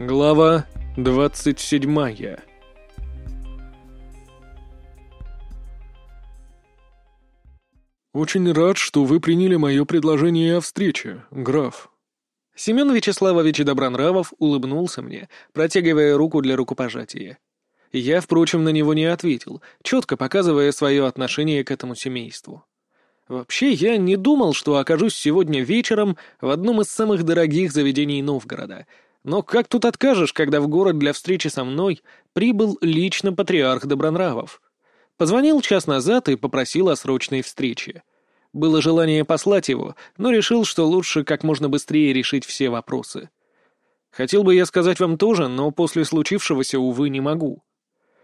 Глава двадцать седьмая «Очень рад, что вы приняли мое предложение о встрече, граф». Семен Вячеславович Добронравов улыбнулся мне, протягивая руку для рукопожатия. Я, впрочем, на него не ответил, четко показывая свое отношение к этому семейству. Вообще, я не думал, что окажусь сегодня вечером в одном из самых дорогих заведений Новгорода. Но как тут откажешь, когда в город для встречи со мной прибыл лично патриарх Добронравов? Позвонил час назад и попросил о срочной встрече. Было желание послать его, но решил, что лучше как можно быстрее решить все вопросы. Хотел бы я сказать вам тоже, но после случившегося, увы, не могу.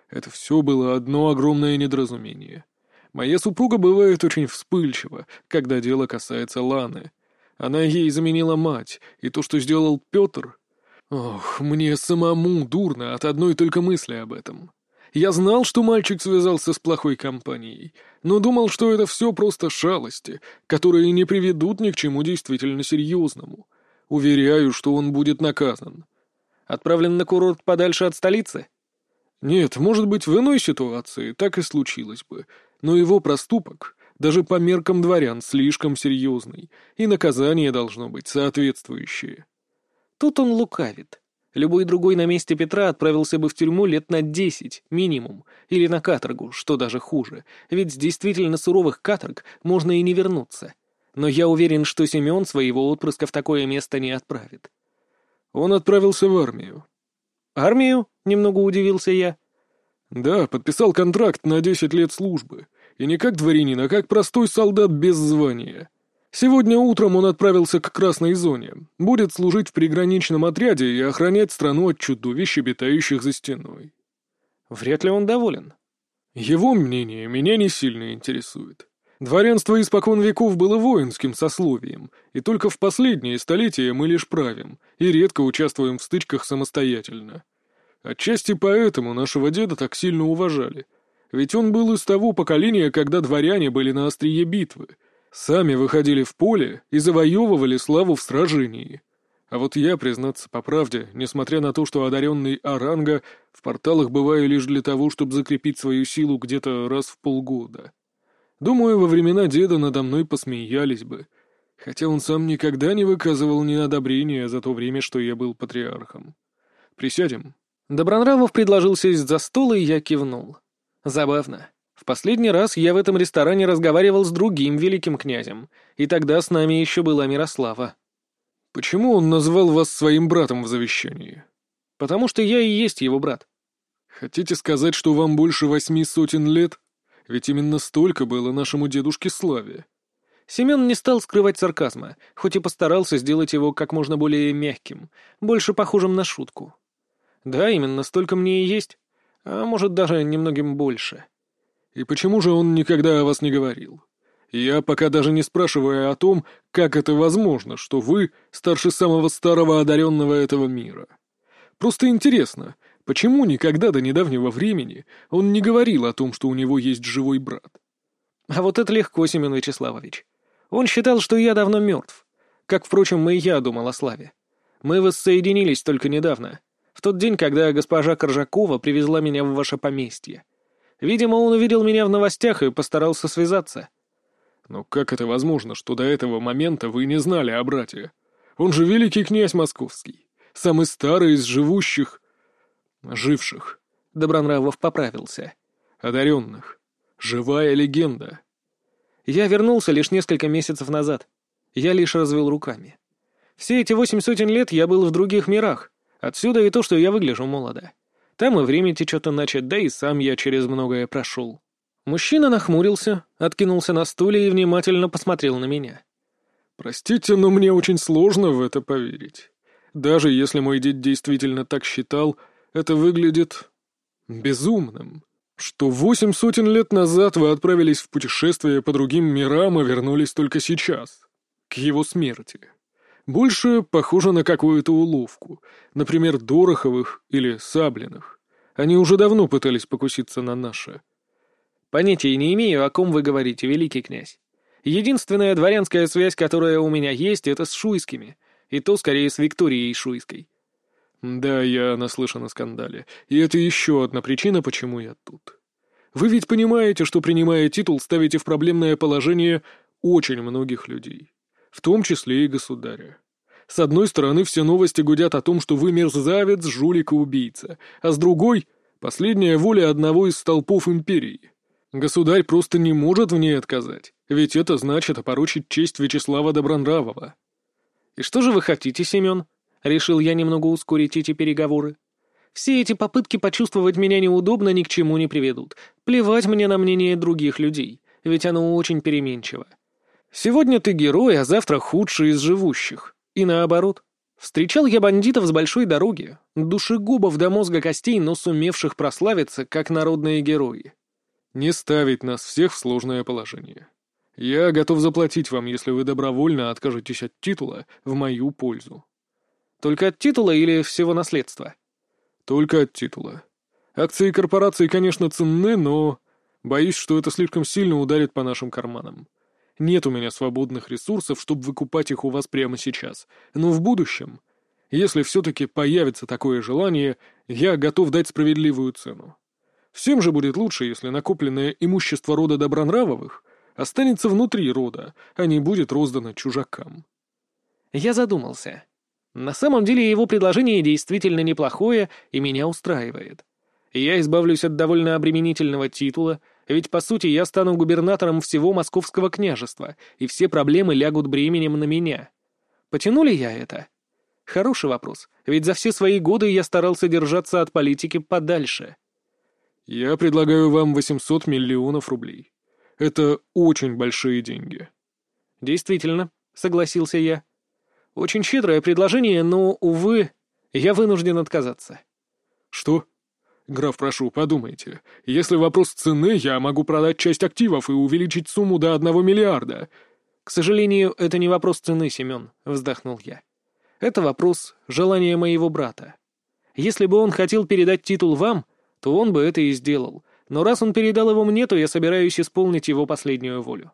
Это все было одно огромное недоразумение. Моя супруга бывает очень вспыльчива, когда дело касается Ланы. Она ей заменила мать, и то, что сделал Петр... Ох, мне самому дурно от одной только мысли об этом. Я знал, что мальчик связался с плохой компанией, но думал, что это все просто шалости, которые не приведут ни к чему действительно серьезному. Уверяю, что он будет наказан. Отправлен на курорт подальше от столицы? Нет, может быть, в иной ситуации так и случилось бы, но его проступок, даже по меркам дворян, слишком серьезный, и наказание должно быть соответствующее. Тут он лукавит. Любой другой на месте Петра отправился бы в тюрьму лет на десять, минимум, или на каторгу, что даже хуже, ведь с действительно суровых каторг можно и не вернуться. Но я уверен, что Семен своего отпрыска в такое место не отправит. Он отправился в армию. «Армию?» — немного удивился я. «Да, подписал контракт на десять лет службы. И не как дворянин, а как простой солдат без звания. Сегодня утром он отправился к Красной Зоне. Будет служить в приграничном отряде и охранять страну от чудовищ, обитающих за стеной». «Вряд ли он доволен». «Его мнение меня не сильно интересует. Дворянство испокон веков было воинским сословием, и только в последние столетия мы лишь правим и редко участвуем в стычках самостоятельно. Отчасти поэтому нашего деда так сильно уважали. Ведь он был из того поколения, когда дворяне были на острие битвы, сами выходили в поле и завоевывали славу в сражении. А вот я, признаться по правде, несмотря на то, что одаренный Оранга в порталах бываю лишь для того, чтобы закрепить свою силу где-то раз в полгода. Думаю, во времена деда надо мной посмеялись бы, хотя он сам никогда не выказывал неодобрения за то время, что я был патриархом. Присядем. Добронравов предложил сесть за стол, и я кивнул. Забавно. В последний раз я в этом ресторане разговаривал с другим великим князем, и тогда с нами еще была Мирослава. «Почему он назвал вас своим братом в завещании?» «Потому что я и есть его брат». «Хотите сказать, что вам больше восьми сотен лет?» Ведь именно столько было нашему дедушке Славе. Семен не стал скрывать сарказма, хоть и постарался сделать его как можно более мягким, больше похожим на шутку. Да, именно столько мне и есть, а может даже немногим больше. И почему же он никогда о вас не говорил? Я пока даже не спрашиваю о том, как это возможно, что вы старше самого старого одаренного этого мира. Просто интересно, Почему никогда до недавнего времени он не говорил о том, что у него есть живой брат? А вот это легко, Семен Вячеславович. Он считал, что я давно мертв. Как, впрочем, и я думал о Славе. Мы воссоединились только недавно, в тот день, когда госпожа Коржакова привезла меня в ваше поместье. Видимо, он увидел меня в новостях и постарался связаться. Но как это возможно, что до этого момента вы не знали о брате? Он же великий князь московский, самый старый из живущих Живших. Добронравов поправился. Одаренных. Живая легенда. Я вернулся лишь несколько месяцев назад. Я лишь развел руками. Все эти восемь сотен лет я был в других мирах. Отсюда и то, что я выгляжу молодо. Там и время течет иначе, да и сам я через многое прошел. Мужчина нахмурился, откинулся на стуле и внимательно посмотрел на меня. «Простите, но мне очень сложно в это поверить. Даже если мой дед действительно так считал, это выглядит безумным. Что восемь сотен лет назад вы отправились в путешествие по другим мирам и вернулись только сейчас, к его смерти. Больше похоже на какую-то уловку, например, Дороховых или Саблиных. Они уже давно пытались покуситься на наше. Понятия не имею, о ком вы говорите, великий князь. Единственная дворянская связь, которая у меня есть, это с Шуйскими, и то скорее с Викторией Шуйской. Да, я наслышан о скандале, и это еще одна причина, почему я тут. Вы ведь понимаете, что, принимая титул, ставите в проблемное положение очень многих людей, в том числе и государя. С одной стороны, все новости гудят о том, что вы мерзавец, жулик и убийца, а с другой — последняя воля одного из столпов империи. Государь просто не может в ней отказать, ведь это значит опорочить честь Вячеслава Добронравова. «И что же вы хотите, Семен?» Решил я немного ускорить эти переговоры. Все эти попытки почувствовать меня неудобно ни к чему не приведут. Плевать мне на мнение других людей, ведь оно очень переменчиво. Сегодня ты герой, а завтра худший из живущих. И наоборот. Встречал я бандитов с большой дороги, душегубов до мозга костей, но сумевших прославиться, как народные герои. Не ставить нас всех в сложное положение. Я готов заплатить вам, если вы добровольно откажетесь от титула в мою пользу. Только от титула или всего наследства? Только от титула. Акции корпорации, конечно, ценны, но... Боюсь, что это слишком сильно ударит по нашим карманам. Нет у меня свободных ресурсов, чтобы выкупать их у вас прямо сейчас. Но в будущем, если все-таки появится такое желание, я готов дать справедливую цену. Всем же будет лучше, если накопленное имущество рода Добронравовых останется внутри рода, а не будет роздано чужакам. Я задумался. На самом деле его предложение действительно неплохое и меня устраивает. Я избавлюсь от довольно обременительного титула, ведь, по сути, я стану губернатором всего московского княжества, и все проблемы лягут бременем на меня. Потяну ли я это? Хороший вопрос, ведь за все свои годы я старался держаться от политики подальше. Я предлагаю вам 800 миллионов рублей. Это очень большие деньги. Действительно, согласился я. Очень щедрое предложение, но, увы, я вынужден отказаться. Что? Граф, прошу, подумайте. Если вопрос цены, я могу продать часть активов и увеличить сумму до одного миллиарда. К сожалению, это не вопрос цены, Семен, вздохнул я. Это вопрос желания моего брата. Если бы он хотел передать титул вам, то он бы это и сделал. Но раз он передал его мне, то я собираюсь исполнить его последнюю волю.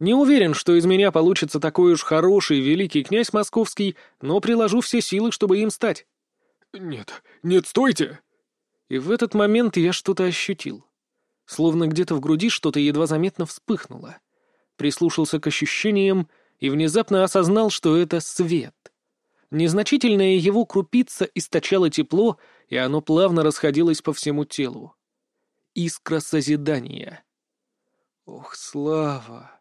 Не уверен, что из меня получится такой уж хороший великий князь московский, но приложу все силы, чтобы им стать. Нет, нет, стойте! И в этот момент я что-то ощутил. Словно где-то в груди что-то едва заметно вспыхнуло. Прислушался к ощущениям и внезапно осознал, что это свет. Незначительная его крупица источала тепло, и оно плавно расходилось по всему телу. Искра созидания. Ох, слава!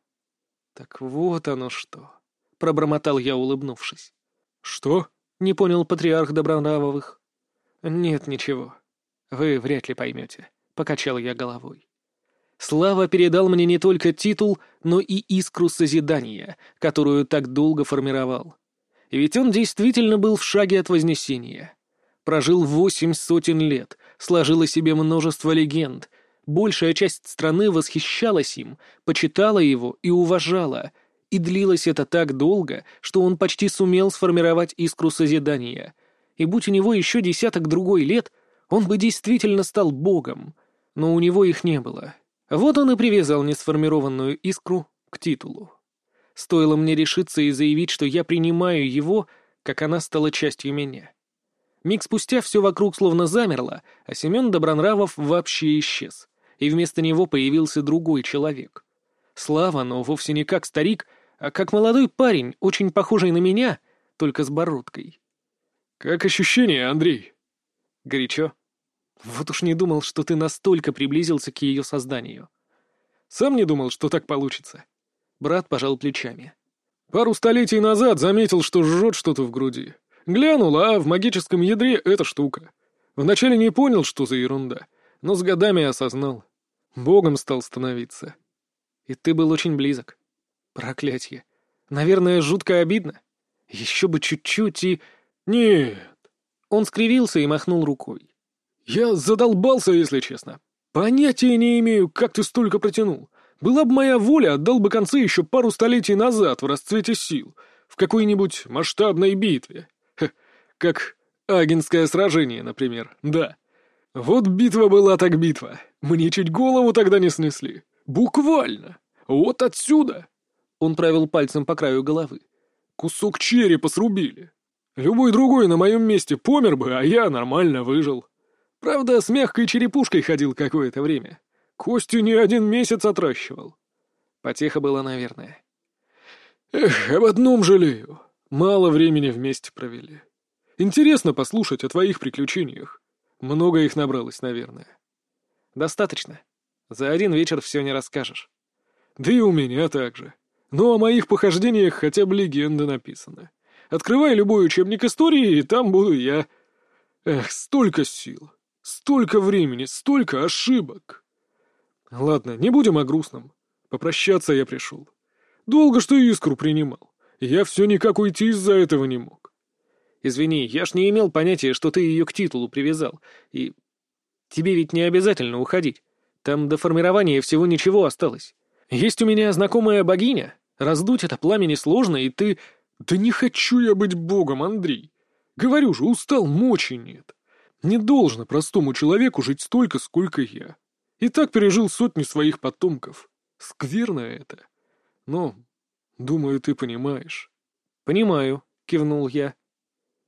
«Так вот оно что!» — пробормотал я, улыбнувшись. «Что?» — не понял патриарх Добронравовых. «Нет, ничего. Вы вряд ли поймете», — покачал я головой. Слава передал мне не только титул, но и искру созидания, которую так долго формировал. Ведь он действительно был в шаге от Вознесения. Прожил восемь сотен лет, сложил о себе множество легенд — Большая часть страны восхищалась им, почитала его и уважала, и длилось это так долго, что он почти сумел сформировать искру созидания. И будь у него еще десяток другой лет, он бы действительно стал богом. Но у него их не было. Вот он и привязал несформированную искру к титулу. Стоило мне решиться и заявить, что я принимаю его, как она стала частью меня. Миг спустя все вокруг словно замерло, а Семен Добронравов вообще исчез и вместо него появился другой человек. Слава, но вовсе не как старик, а как молодой парень, очень похожий на меня, только с бородкой. «Как ощущение, Андрей?» «Горячо. Вот уж не думал, что ты настолько приблизился к ее созданию. Сам не думал, что так получится». Брат пожал плечами. «Пару столетий назад заметил, что жжет что-то в груди. Глянул, а в магическом ядре эта штука. Вначале не понял, что за ерунда, но с годами осознал. Богом стал становиться. И ты был очень близок. Проклятье. Наверное, жутко обидно. Еще бы чуть-чуть и... Нет. Он скривился и махнул рукой. Я задолбался, если честно. Понятия не имею, как ты столько протянул. Была бы моя воля, отдал бы концы еще пару столетий назад в расцвете сил, в какой-нибудь масштабной битве. Ха, как Агенское сражение, например, да. Вот битва была так битва. Мне чуть голову тогда не снесли. Буквально. Вот отсюда. Он провел пальцем по краю головы. Кусок черепа срубили. Любой другой на моем месте помер бы, а я нормально выжил. Правда, с мягкой черепушкой ходил какое-то время. Костью не один месяц отращивал. Потеха была, наверное. Эх, об одном жалею. Мало времени вместе провели. Интересно послушать о твоих приключениях. Много их набралось, наверное. Достаточно. За один вечер все не расскажешь. Да и у меня так же. Но о моих похождениях хотя бы легенда написана. Открывай любой учебник истории, и там буду я. Эх, столько сил, столько времени, столько ошибок. Ладно, не будем о грустном. Попрощаться я пришел. Долго что искру принимал. Я все никак уйти из-за этого не мог. Извини, я ж не имел понятия, что ты ее к титулу привязал. И тебе ведь не обязательно уходить. Там до формирования всего ничего осталось. Есть у меня знакомая богиня. Раздуть это пламя несложно, и ты... «Да не хочу я быть богом, Андрей. Говорю же, устал, мочи нет. Не должно простому человеку жить столько, сколько я. И так пережил сотни своих потомков. Скверно это. Но, думаю, ты понимаешь». «Понимаю», — кивнул я.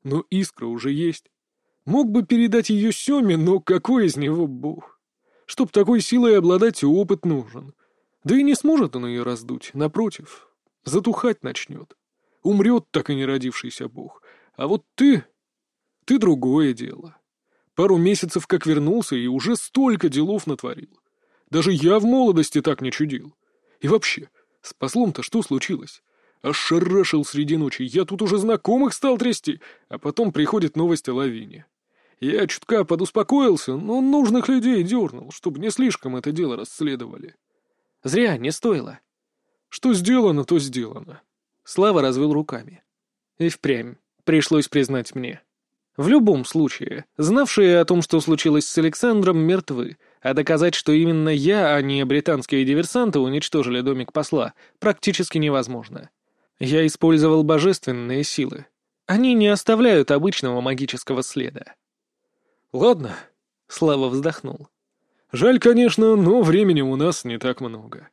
«Но искра уже есть. Мог бы передать ее Семе, но какой из него бог? Чтоб такой силой обладать, опыт нужен. Да и не сможет он ее раздуть, напротив, затухать начнет. Умрет так и не родившийся бог. А вот ты... Ты другое дело. Пару месяцев как вернулся и уже столько делов натворил. Даже я в молодости так не чудил. И вообще, с послом-то что случилось? Ошарашил среди ночи, я тут уже знакомых стал трясти, а потом приходит новость о лавине. Я чутка подуспокоился, но нужных людей дернул, чтобы не слишком это дело расследовали. Зря, не стоило. Что сделано, то сделано. Слава развел руками. И впрямь, пришлось признать мне. В любом случае, знавшие о том, что случилось с Александром, мертвы, а доказать, что именно я, а не британские диверсанты уничтожили домик посла, практически невозможно. Я использовал божественные силы. Они не оставляют обычного магического следа. «Ладно», — Слава вздохнул. «Жаль, конечно, но времени у нас не так много.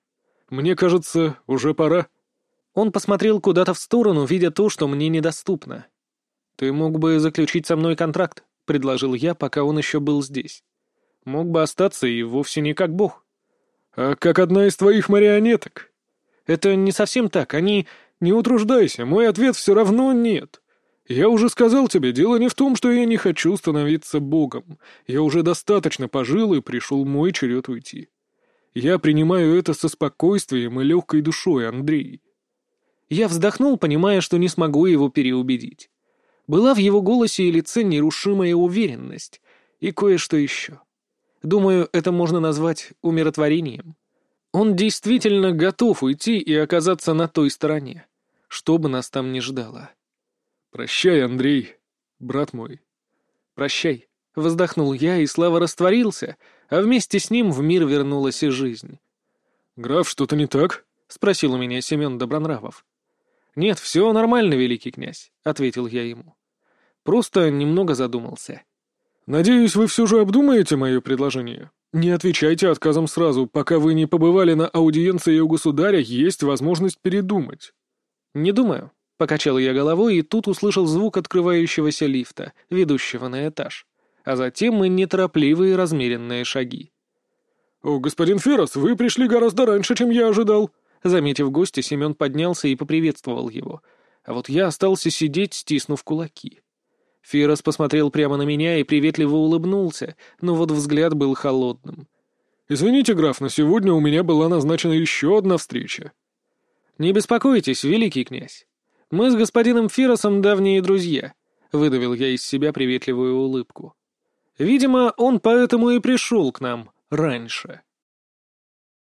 Мне кажется, уже пора». Он посмотрел куда-то в сторону, видя то, что мне недоступно. «Ты мог бы заключить со мной контракт», — предложил я, пока он еще был здесь. «Мог бы остаться и вовсе не как бог». «А как одна из твоих марионеток?» «Это не совсем так, они...» «Не утруждайся, мой ответ все равно нет. Я уже сказал тебе, дело не в том, что я не хочу становиться богом. Я уже достаточно пожил, и пришел мой черед уйти. Я принимаю это со спокойствием и легкой душой, Андрей. Я вздохнул, понимая, что не смогу его переубедить. Была в его голосе и лице нерушимая уверенность и кое-что еще. Думаю, это можно назвать умиротворением. Он действительно готов уйти и оказаться на той стороне, что бы нас там ни ждало. «Прощай, Андрей, брат мой». «Прощай», — вздохнул я, и Слава растворился, а вместе с ним в мир вернулась и жизнь. «Граф, что-то не так?» — спросил у меня Семен Добронравов. «Нет, все нормально, великий князь», — ответил я ему. «Просто немного задумался». «Надеюсь, вы все же обдумаете мое предложение? Не отвечайте отказом сразу, пока вы не побывали на аудиенции у государя, есть возможность передумать». «Не думаю», — покачал я головой, и тут услышал звук открывающегося лифта, ведущего на этаж. А затем и неторопливые размеренные шаги. «О, господин Феррос, вы пришли гораздо раньше, чем я ожидал», Заметив гостя, Семен поднялся и поприветствовал его. А вот я остался сидеть, стиснув кулаки. Фирос посмотрел прямо на меня и приветливо улыбнулся, но вот взгляд был холодным. «Извините, граф, но сегодня у меня была назначена еще одна встреча». «Не беспокойтесь, великий князь. Мы с господином Фиросом давние друзья», — выдавил я из себя приветливую улыбку. «Видимо, он поэтому и пришел к нам раньше».